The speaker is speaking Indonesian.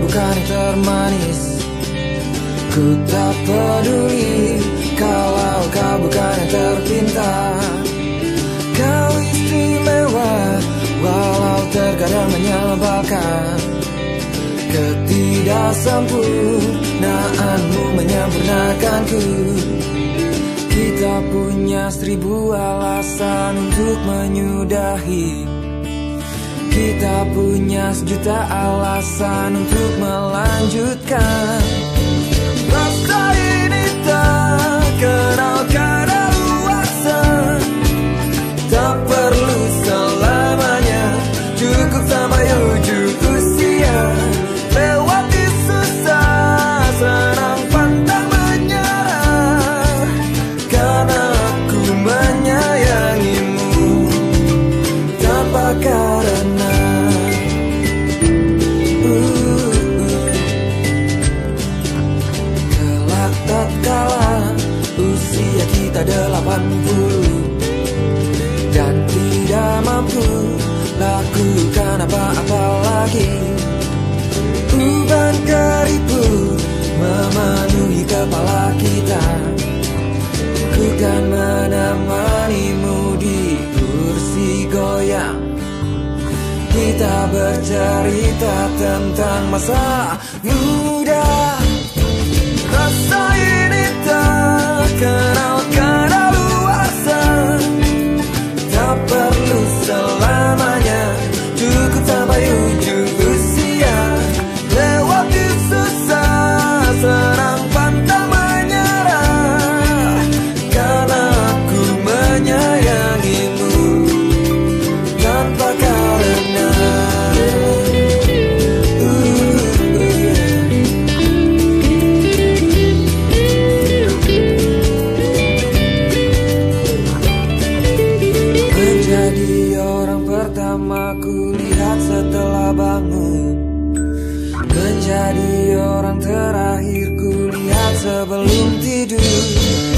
bukan termanis. Ku tak peduli kalau kau bukan yang terpintar. Kau istimewa walau terkadang menyebalkan Ketidaksempurnaanmu menyempurnakanku. Kita punya seribu alasan untuk menyudahi Kita punya sejuta alasan untuk melanjutkan puluh Dan tidak mampu lakukan apa-apa lagi. Uban keriput memenuhi kepala kita. Ku kan menemanimu di kursi goyang. Kita bercerita tentang masa muda pertama ku lihat setelah bangun Menjadi orang terakhir ku lihat sebelum tidur